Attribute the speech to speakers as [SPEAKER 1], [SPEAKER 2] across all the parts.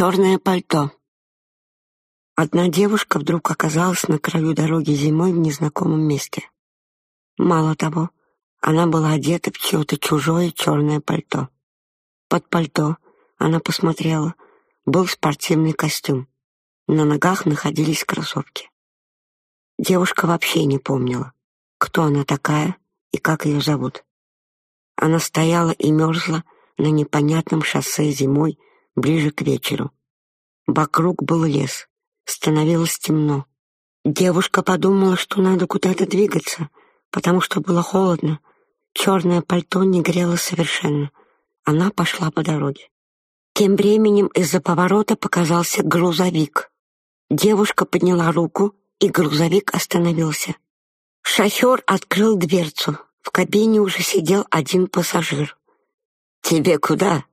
[SPEAKER 1] черное пальто. Одна девушка вдруг оказалась на краю дороги зимой в незнакомом месте. Мало того, она была одета в чьё-то чужое черное пальто. Под пальто, она посмотрела, был спортивный костюм. На ногах находились кроссовки. Девушка вообще не помнила, кто она такая и как ее зовут. Она стояла и мерзла на непонятном шоссе зимой ближе к вечеру. Вокруг был лес. Становилось темно. Девушка подумала, что надо куда-то двигаться, потому что было холодно. Черное пальто не грело совершенно. Она пошла по дороге. Тем временем из-за поворота показался грузовик. Девушка подняла руку, и грузовик остановился. Шофер открыл дверцу. В кабине уже сидел один пассажир. «Тебе куда?»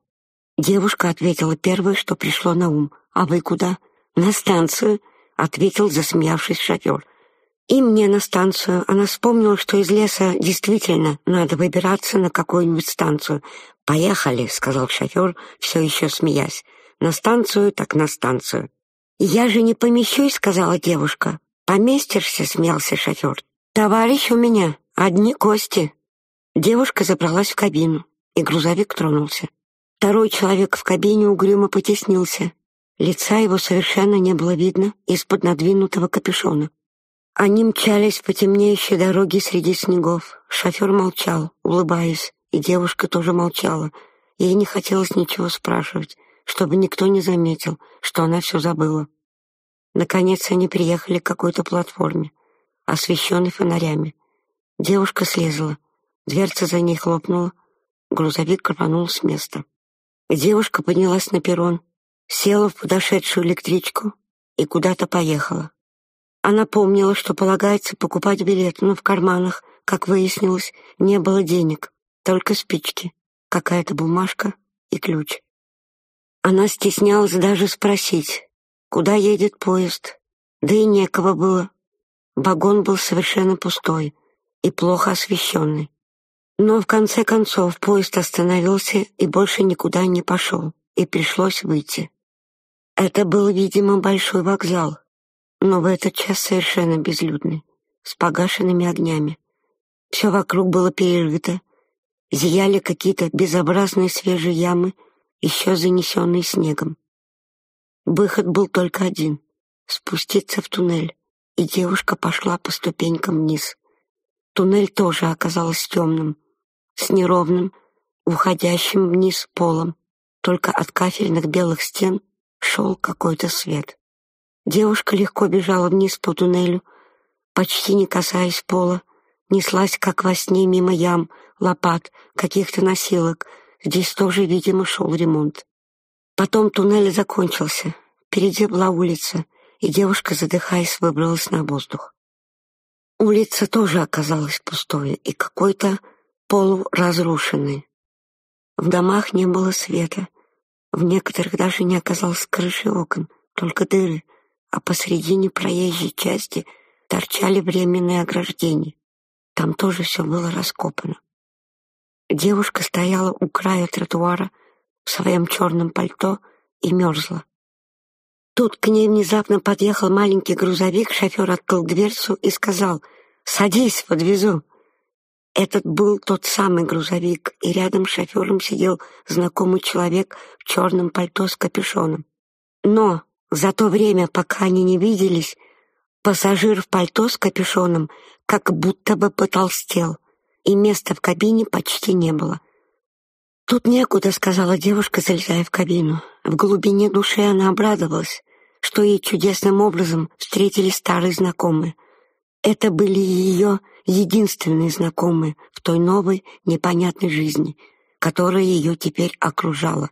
[SPEAKER 1] Девушка ответила первое, что пришло на ум. «А вы куда?» «На станцию», — ответил, засмеявшись шофер. «И мне на станцию». Она вспомнила, что из леса действительно надо выбираться на какую-нибудь станцию. «Поехали», — сказал шофер, все еще смеясь. «На станцию, так на станцию». «Я же не помещусь», — сказала девушка. «Поместишься», — смеялся шофер. «Товарищ у меня, одни кости». Девушка забралась в кабину, и грузовик тронулся. Второй человек в кабине угрюмо потеснился. Лица его совершенно не было видно из-под надвинутого капюшона. Они мчались по темнеющей дороге среди снегов. Шофер молчал, улыбаясь, и девушка тоже молчала. Ей не хотелось ничего спрашивать, чтобы никто не заметил, что она все забыла. Наконец они приехали к какой-то платформе, освещенной фонарями. Девушка слезла, дверца за ней хлопнула, грузовик рванул с места. Девушка поднялась на перрон, села в подошедшую электричку и куда-то поехала. Она помнила, что полагается покупать билеты, но в карманах, как выяснилось, не было денег, только спички, какая-то бумажка и ключ. Она стеснялась даже спросить, куда едет поезд, да и некого было. Вагон был совершенно пустой и плохо освещенный. Но в конце концов поезд остановился и больше никуда не пошел, и пришлось выйти. Это был, видимо, большой вокзал, но в этот час совершенно безлюдный, с погашенными огнями. Все вокруг было перерыто, зияли какие-то безобразные свежие ямы, еще занесенные снегом. Выход был только один — спуститься в туннель, и девушка пошла по ступенькам вниз. Туннель тоже оказался темным — с неровным, уходящим вниз полом. Только от кафельных белых стен шел какой-то свет. Девушка легко бежала вниз по туннелю, почти не касаясь пола, неслась, как во сне, мимо ям, лопат, каких-то носилок. Здесь тоже, видимо, шел ремонт. Потом туннель закончился. Впереди была улица, и девушка, задыхаясь, выбралась на воздух. Улица тоже оказалась пустой и какой-то полуразрушенный. В домах не было света, в некоторых даже не оказалось крыши окон, только дыры, а посредине проезжей части торчали временные ограждения. Там тоже все было раскопано. Девушка стояла у края тротуара в своем черном пальто и мерзла. Тут к ней внезапно подъехал маленький грузовик, шофер открыл дверцу и сказал «Садись, подвезу». Этот был тот самый грузовик, и рядом с шофером сидел знакомый человек в черном пальто с капюшоном. Но за то время, пока они не виделись, пассажир в пальто с капюшоном как будто бы потолстел, и места в кабине почти не было. «Тут некуда», — сказала девушка, залезая в кабину. В глубине души она обрадовалась, что ей чудесным образом встретили старые знакомые. Это были ее единственные знакомые в той новой, непонятной жизни, которая ее теперь окружала.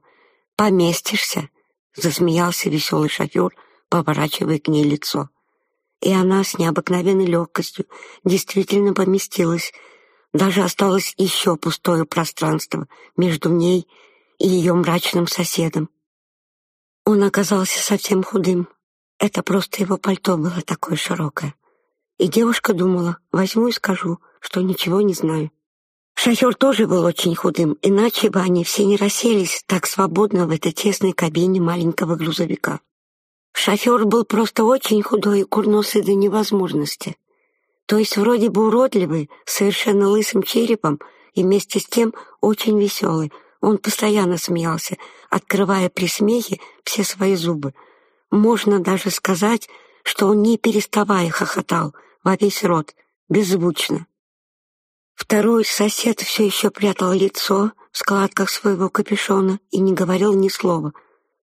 [SPEAKER 1] «Поместишься?» — засмеялся веселый шофер, поворачивая к ней лицо. И она с необыкновенной легкостью действительно поместилась. Даже осталось еще пустое пространство между ней и ее мрачным соседом. Он оказался совсем худым. Это просто его пальто было такое широкое. И И девушка думала, возьму и скажу, что ничего не знаю. Шофер тоже был очень худым, иначе бы они все не расселись так свободно в этой тесной кабине маленького грузовика. Шофер был просто очень худой курносый до невозможности. То есть вроде бы уродливый, совершенно лысым черепом и вместе с тем очень веселый. Он постоянно смеялся, открывая при смехе все свои зубы. Можно даже сказать, что он не переставая хохотал — во весь рот, беззвучно. Второй сосед все еще прятал лицо в складках своего капюшона и не говорил ни слова.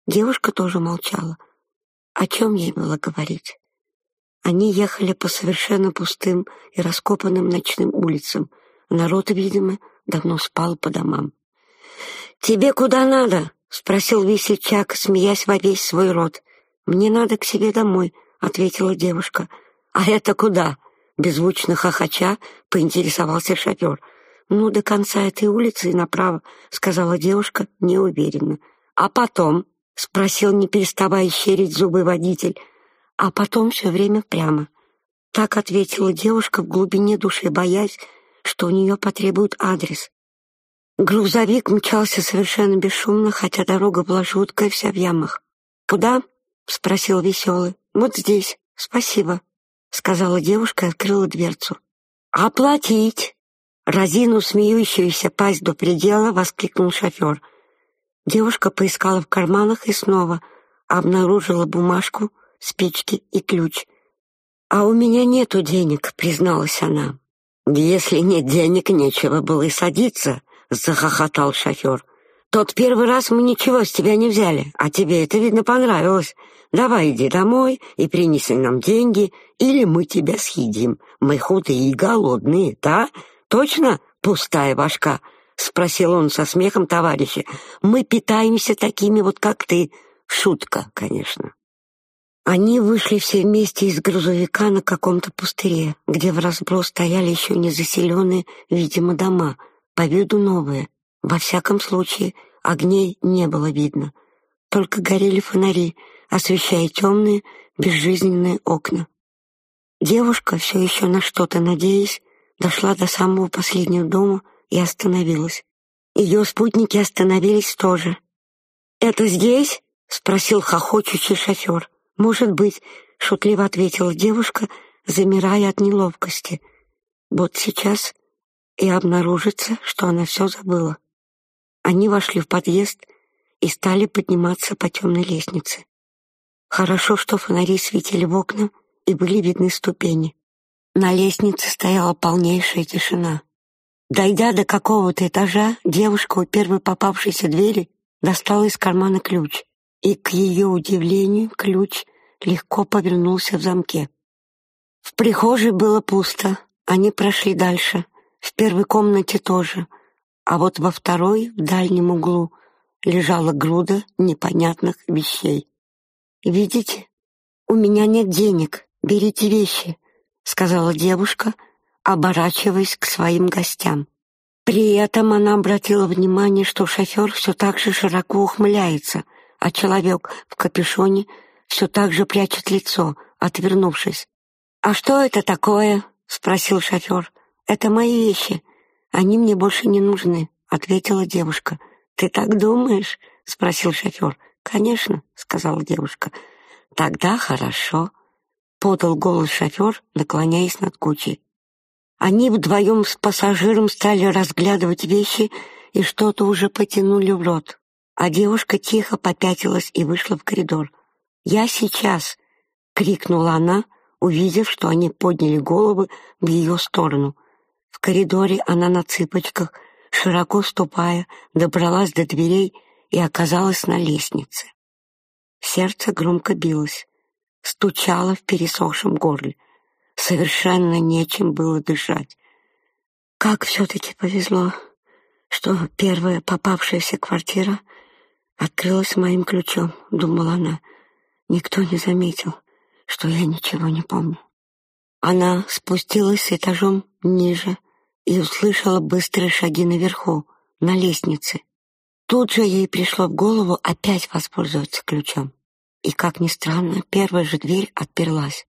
[SPEAKER 1] Девушка тоже молчала. О чем ей было говорить? Они ехали по совершенно пустым и раскопанным ночным улицам. Народ, видимо, давно спал по домам. «Тебе куда надо?» — спросил весельчак, смеясь во весь свой рот. «Мне надо к себе домой», — ответила девушка. «А это куда?» Беззвучно хохоча поинтересовался шофер. «Ну, до конца этой улицы и направо», — сказала девушка неуверенно. «А потом?» — спросил, не переставая щерить зубы водитель. «А потом все время прямо». Так ответила девушка в глубине души, боясь, что у нее потребуют адрес. Грузовик мчался совершенно бесшумно, хотя дорога была жуткая, сказала девушка и открыла дверцу. «Оплатить!» Разинув смеющуюся пасть до предела, воскликнул шофер. Девушка поискала в карманах и снова обнаружила бумажку, спички и ключ. «А у меня нету денег», — призналась она. «Если нет денег, нечего было и садиться», — захохотал шофер. «Тот первый раз мы ничего с тебя не взяли, а тебе это, видно, понравилось. Давай иди домой и принеси нам деньги, или мы тебя съедим. Мы худые и голодные, да? Точно, пустая башка?» — спросил он со смехом товарища. «Мы питаемся такими вот, как ты. Шутка, конечно». Они вышли все вместе из грузовика на каком-то пустыре, где в разброс стояли еще не заселенные, видимо, дома, по виду новые. Во всяком случае, огней не было видно. Только горели фонари — освещая темные, безжизненные окна. Девушка, все еще на что-то надеясь, дошла до самого последнего дома и остановилась. Ее спутники остановились тоже. «Это здесь?» — спросил хохочущий шофер. «Может быть», — шутливо ответила девушка, замирая от неловкости. «Вот сейчас и обнаружится, что она все забыла». Они вошли в подъезд и стали подниматься по темной лестнице. Хорошо, что фонари светили в окна и были видны ступени. На лестнице стояла полнейшая тишина. Дойдя до какого-то этажа, девушка у первой попавшейся двери достала из кармана ключ, и, к ее удивлению, ключ легко повернулся в замке. В прихожей было пусто, они прошли дальше, в первой комнате тоже — а вот во второй, в дальнем углу, лежала груда непонятных вещей. «Видите, у меня нет денег, берите вещи», — сказала девушка, оборачиваясь к своим гостям. При этом она обратила внимание, что шофер все так же широко ухмыляется, а человек в капюшоне все так же прячет лицо, отвернувшись. они мне больше не нужны», — ответила девушка. «Ты так думаешь?» — спросил шофер. «Конечно», — сказала девушка. «Тогда хорошо», — подал голос шофер, наклоняясь над кучей. Они вдвоем с пассажиром стали разглядывать вещи и что-то уже потянули в рот. А девушка тихо попятилась и вышла в коридор. «Я сейчас!» — крикнула она, увидев, что они подняли головы в ее сторону. В коридоре она на цыпочках, широко ступая, добралась до дверей и оказалась на лестнице. Сердце громко билось, стучало в пересохшем горле. Совершенно нечем было дышать. Как все-таки повезло, что первая попавшаяся квартира открылась моим ключом, думала она. Никто не заметил, что я ничего не помню. Она спустилась этажом ниже и услышала быстрые шаги наверху, на лестнице. Тут же ей пришло в голову опять воспользоваться ключом. И, как ни странно, первая же дверь отперлась.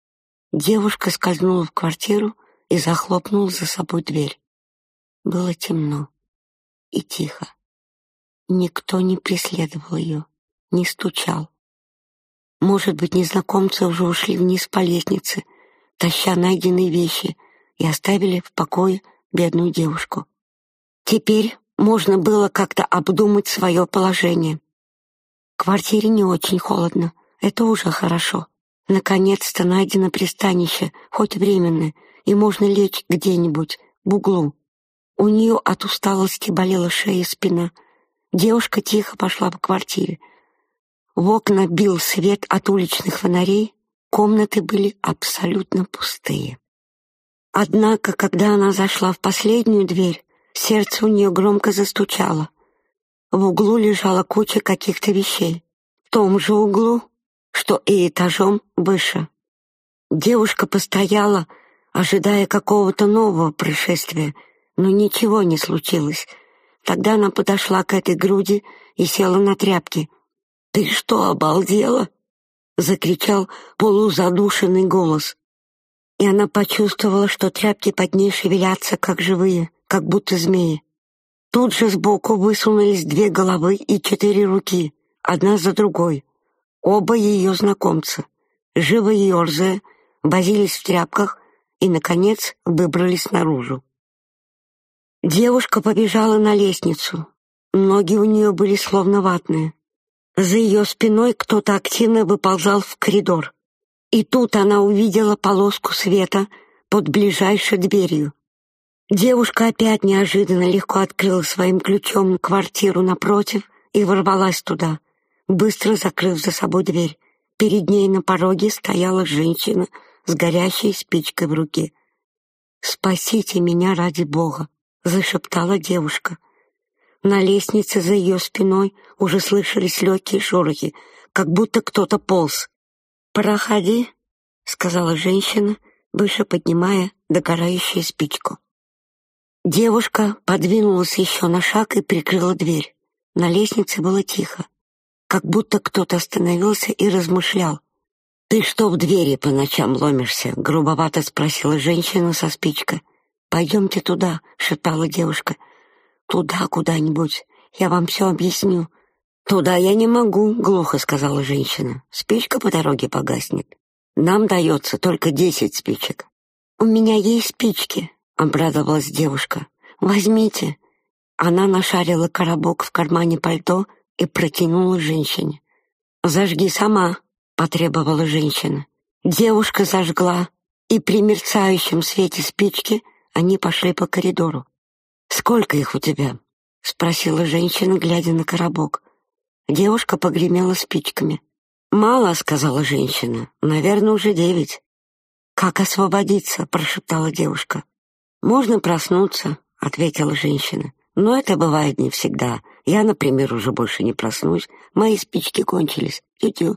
[SPEAKER 1] Девушка скользнула в квартиру и захлопнула за собой дверь. Было темно и тихо. Никто не преследовал ее, не стучал. Может быть, незнакомцы уже ушли вниз по лестнице, таща найденные вещи, и оставили в покое бедную девушку. Теперь можно было как-то обдумать свое положение. В квартире не очень холодно, это уже хорошо. Наконец-то найдено пристанище, хоть временное, и можно лечь где-нибудь, в углу. У нее от усталости болела шея и спина. Девушка тихо пошла по квартире. В окна бил свет от уличных фонарей, комнаты были абсолютно пустые. Однако, когда она зашла в последнюю дверь, сердце у нее громко застучало. В углу лежала куча каких-то вещей. В том же углу, что и этажом выше. Девушка постояла, ожидая какого-то нового происшествия, но ничего не случилось. Тогда она подошла к этой груди и села на тряпки. «Ты что, обалдела?» закричал полузадушенный голос. И она почувствовала, что тряпки под ней шевелятся, как живые, как будто змеи. Тут же сбоку высунулись две головы и четыре руки, одна за другой. Оба ее знакомца, живо ерзая, возились в тряпках и, наконец, выбрались наружу. Девушка побежала на лестницу. Ноги у нее были словно ватные. За ее спиной кто-то активно выползал в коридор. И тут она увидела полоску света под ближайшей дверью. Девушка опять неожиданно легко открыла своим ключом квартиру напротив и ворвалась туда, быстро закрыв за собой дверь. Перед ней на пороге стояла женщина с горящей спичкой в руке. «Спасите меня ради Бога!» зашептала девушка. На лестнице за ее спиной уже слышались легкие шорохи, как будто кто-то полз. «Проходи», — сказала женщина, выше поднимая догорающую спичку. Девушка подвинулась еще на шаг и прикрыла дверь. На лестнице было тихо, как будто кто-то остановился и размышлял. «Ты что в двери по ночам ломишься?» — грубовато спросила женщина со спичкой. «Пойдемте туда», — шептала девушка. «Туда куда-нибудь. Я вам все объясню». «Туда я не могу», — глухо сказала женщина. «Спичка по дороге погаснет. Нам дается только десять спичек». «У меня есть спички», — обрадовалась девушка. «Возьмите». Она нашарила коробок в кармане пальто и протянула женщине. «Зажги сама», — потребовала женщина. Девушка зажгла, и при мерцающем свете спички они пошли по коридору. «Сколько их у тебя?» — спросила женщина, глядя на коробок. Девушка погремела спичками. «Мало», — сказала женщина. «Наверное, уже девять». «Как освободиться?» — прошептала девушка. «Можно проснуться», — ответила женщина. «Но это бывает не всегда. Я, например, уже больше не проснусь. Мои спички кончились. Тю-тю».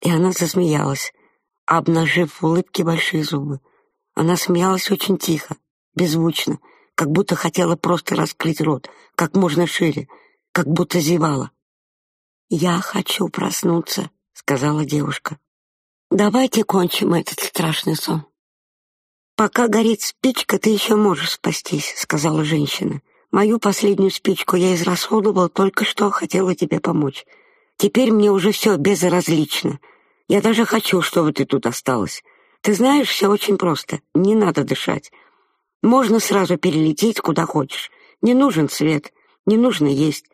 [SPEAKER 1] И она засмеялась, обнажив в улыбке большие зубы. Она смеялась очень тихо, беззвучно, как будто хотела просто раскрыть рот, как можно шире, как будто зевала. «Я хочу проснуться», — сказала девушка. «Давайте кончим этот страшный сон». «Пока горит спичка, ты еще можешь спастись», — сказала женщина. «Мою последнюю спичку я израсходовала, только что хотела тебе помочь. Теперь мне уже все безразлично. Я даже хочу, чтобы ты тут осталась. Ты знаешь, все очень просто. Не надо дышать. Можно сразу перелететь куда хочешь. Не нужен свет, не нужно есть.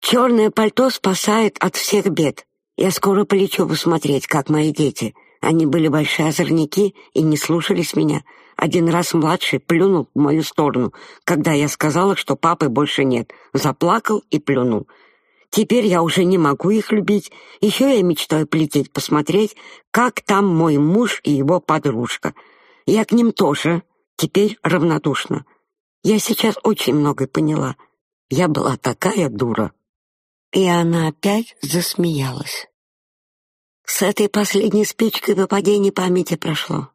[SPEAKER 1] Черное пальто спасает от всех бед. Я скоро полечу посмотреть, как мои дети. Они были большие озорники и не слушались меня. Один раз младший плюнул в мою сторону, когда я сказала, что папы больше нет. Заплакал и плюнул. Теперь я уже не могу их любить. Еще я мечтаю полететь посмотреть, как там мой муж и его подружка. Я к ним тоже теперь равнодушно. «Я сейчас очень много поняла. Я была такая дура». И она опять засмеялась. С этой последней спичкой выпадение памяти прошло.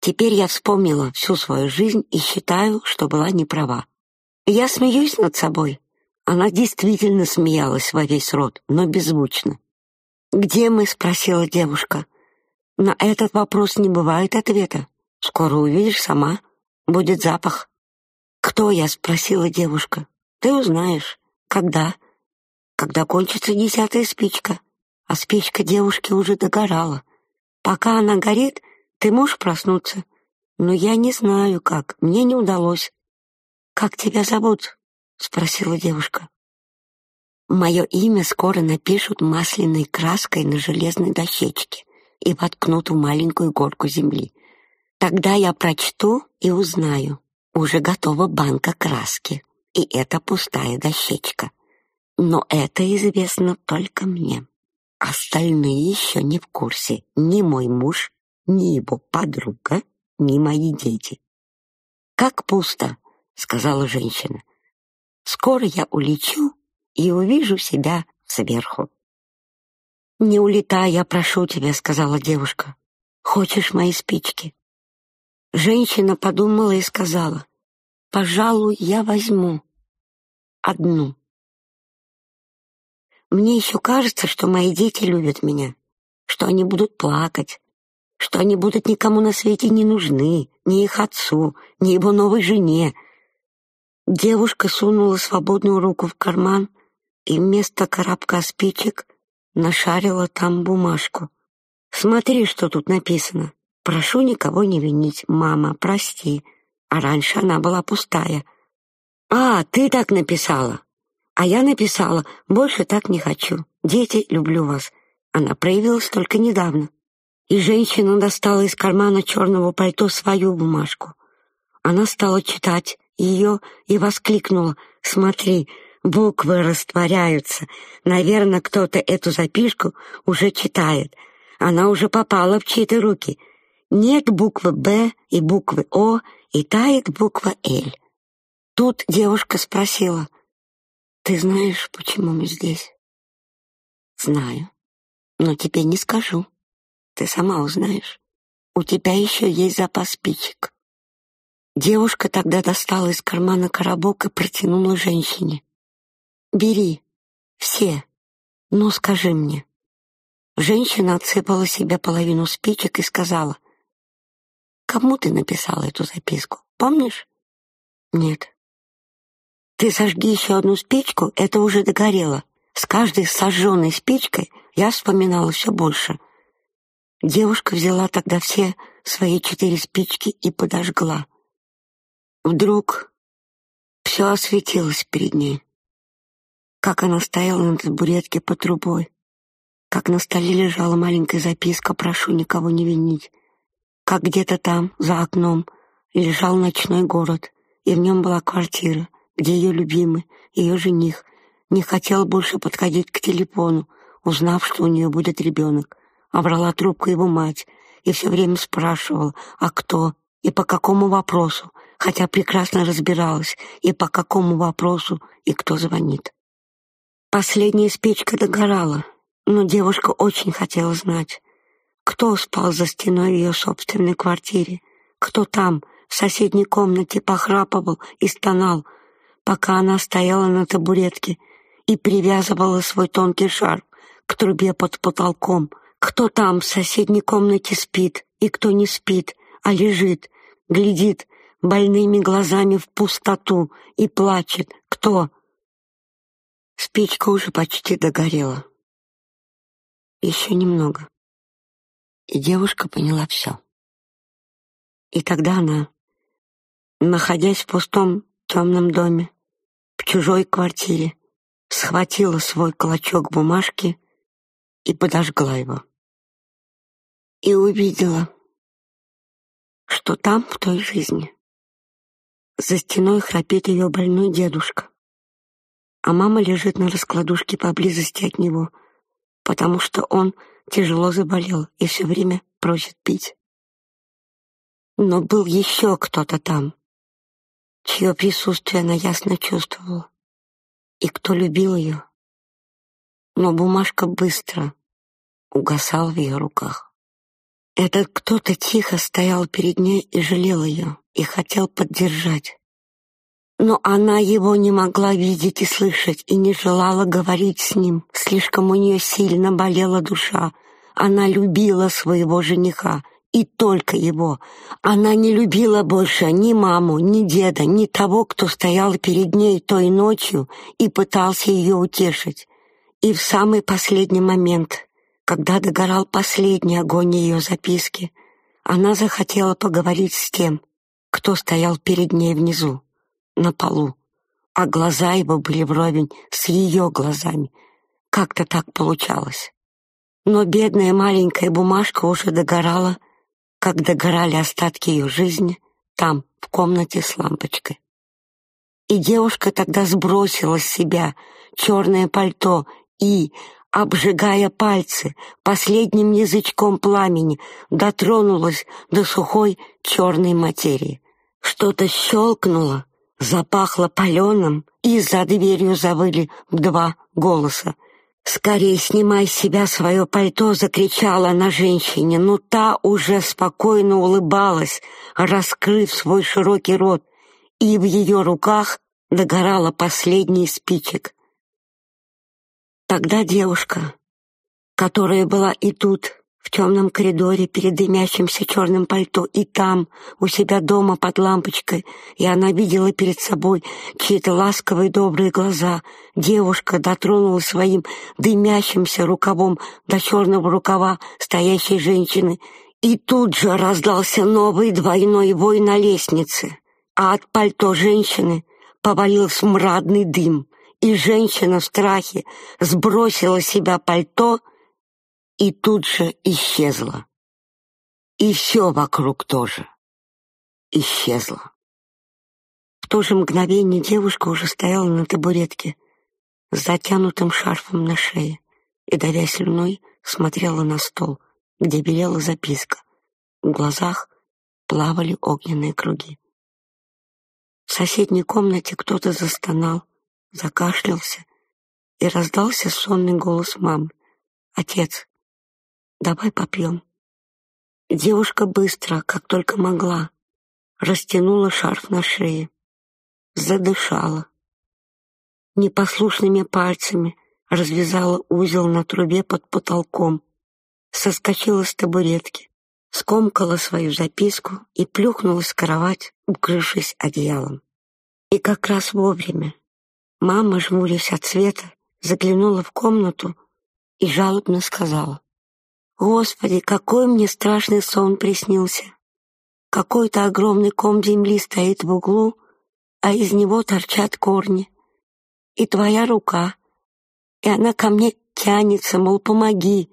[SPEAKER 1] Теперь я вспомнила всю свою жизнь и считаю, что была не права. Я смеюсь над собой. Она действительно смеялась во весь рот, но беззвучно. «Где мы?» — спросила девушка. На этот вопрос не бывает ответа. Скоро увидишь сама. Будет запах. Кто я? Спросила девушка. Ты узнаешь. Когда? Когда кончится десятая спичка. А спичка девушки уже догорала. Пока она горит, ты можешь проснуться. Но я не знаю, как. Мне не удалось. Как тебя зовут? Спросила девушка. Мое имя скоро напишут масляной краской на железной дощечке и воткнут в маленькую горку земли. Тогда я прочту и узнаю. Уже готова банка краски, и это пустая дощечка. Но это известно только мне. Остальные еще не в курсе. Ни мой муж, ни его подруга, ни мои дети. «Как пусто», — сказала женщина. «Скоро я улечу и увижу себя сверху». «Не улетай, я прошу тебя», — сказала девушка. «Хочешь мои спички?» Женщина подумала и сказала, «Пожалуй, я возьму одну». Мне еще кажется, что мои дети любят меня, что они будут плакать, что они будут никому на свете не нужны, ни их отцу, ни его новой жене. Девушка сунула свободную руку в карман и вместо коробка спичек нашарила там бумажку. «Смотри, что тут написано. Прошу никого не винить, мама, прости». А раньше она была пустая. «А, ты так написала!» А я написала «Больше так не хочу. Дети, люблю вас». Она проявилась только недавно. И женщина достала из кармана черного пальто свою бумажку. Она стала читать ее и воскликнула «Смотри, буквы растворяются. Наверное, кто-то эту записку уже читает. Она уже попала в чьи-то руки. Нет буквы «Б» и буквы «О», и тает буква «Л». Тут девушка спросила, «Ты знаешь, почему мы здесь?» «Знаю, но тебе не скажу. Ты сама узнаешь. У тебя еще есть запас спичек». Девушка тогда достала из кармана коробок и протянула женщине. «Бери, все, ну скажи мне». Женщина отсыпала себе половину спичек и сказала, «Кому ты написала эту записку, помнишь?» «Нет». «Ты сожги еще одну спичку, это уже догорело. С каждой сожженной спичкой я вспоминала все больше». Девушка взяла тогда все свои четыре спички и подожгла. Вдруг все осветилось перед ней. Как она стояла на табуретке под трубой, как на столе лежала маленькая записка Как где то там, за окном, лежал ночной город, и в нем была квартира, где ее любимый, ее жених, не хотел больше подходить к телефону, узнав, что у нее будет ребенок. А брала трубку его мать и все время спрашивала, а кто и по какому вопросу, хотя прекрасно разбиралась, и по какому вопросу и кто звонит. Последняя спичка догорала, но девушка очень хотела знать, кто спал за стеной в ее собственной квартире, кто там, в соседней комнате, похрапывал и стонал, пока она стояла на табуретке и привязывала свой тонкий шар к трубе под потолком, кто там в соседней комнате спит и кто не спит, а лежит, глядит больными глазами в пустоту и плачет. Кто? Спичка И девушка поняла все. И тогда она, находясь в пустом темном доме, в чужой квартире, схватила свой клочок бумажки и подожгла его. И увидела, что там, в той жизни, за стеной храпит ее больной дедушка, а мама лежит на раскладушке поблизости от него, потому что он — тяжело заболел и все время просит пить. Но был еще кто-то там, чье присутствие она ясно чувствовала, и кто любил ее. Но бумажка быстро угасал в ее руках. Этот кто-то тихо стоял перед ней и жалел ее, и хотел поддержать. Но она его не могла видеть и слышать, и не желала говорить с ним. Слишком у нее сильно болела душа, она любила своего жениха, и только его. Она не любила больше ни маму, ни деда, ни того, кто стоял перед ней той ночью и пытался ее утешить. И в самый последний момент, когда догорал последний огонь ее записки, она захотела поговорить с тем, кто стоял перед ней внизу, на полу, а глаза его были вровень с ее глазами. Как-то так получалось. Но бедная маленькая бумажка уже догорала, как догорали остатки ее жизни там, в комнате с лампочкой. И девушка тогда сбросила с себя черное пальто и, обжигая пальцы последним язычком пламени, дотронулась до сухой черной материи. Что-то щелкнуло, запахло паленым, и за дверью завыли два голоса. Скорее снимай с себя свое пальто, закричала на женщине, но та уже спокойно улыбалась, раскрыв свой широкий рот, и в ее руках догорала последний спичек. Тогда девушка, которая была и тут, в темном коридоре перед дымящимся черным пальто, и там, у себя дома под лампочкой, и она видела перед собой чьи-то ласковые добрые глаза. Девушка дотронулась своим дымящимся рукавом до черного рукава стоящей женщины, и тут же раздался новый двойной вой на лестнице, а от пальто женщины повалился мрадный дым и женщина в страхе сбросила с себя пальто и тут же исчезла. И все вокруг тоже исчезло. В то же мгновение девушка уже стояла на табуретке с затянутым шарфом на шее и, давя слюной, смотрела на стол, где белела записка. В глазах плавали огненные круги. В соседней комнате кто-то застонал, закашлялся, и раздался сонный голос мамы. «Отец, давай попьем». Девушка быстро, как только могла, растянула шарф на шее, задышала. Непослушными пальцами развязала узел на трубе под потолком, соскочила с табуретки, скомкала свою записку и плюхнулась в кровать, укрывшись одеялом. И как раз вовремя, Мама, жмурясь от света, заглянула в комнату и жалобно сказала. Господи, какой мне страшный сон приснился. Какой-то огромный ком земли стоит в углу, а из него торчат корни. И твоя рука. И она ко мне тянется, мол, помоги.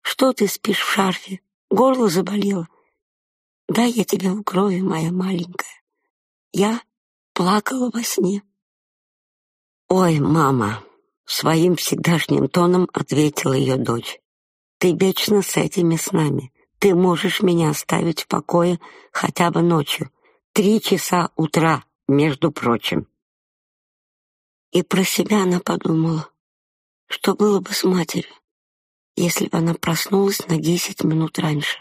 [SPEAKER 1] Что ты спишь в шарфе? Горло заболело. Дай я тебе в крови, моя маленькая. Я плакала во сне. Ой, мама, своим всегдашним тоном ответила ее дочь. «Ты вечно с этими снами. Ты можешь меня оставить в покое хотя бы ночью. Три часа утра, между прочим». И про себя она подумала, что было бы с матерью, если бы она проснулась на десять минут раньше.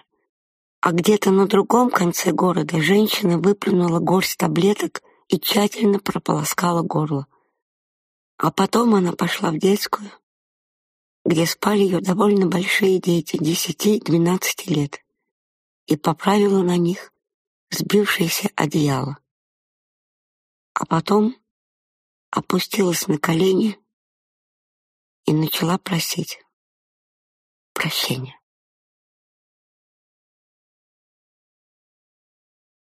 [SPEAKER 1] А где-то на другом конце города женщина выплюнула горсть таблеток где спали ее довольно большие дети, десяти и двенадцати лет, и поправила на них сбившееся одеяло. А потом опустилась на колени и начала просить прощения.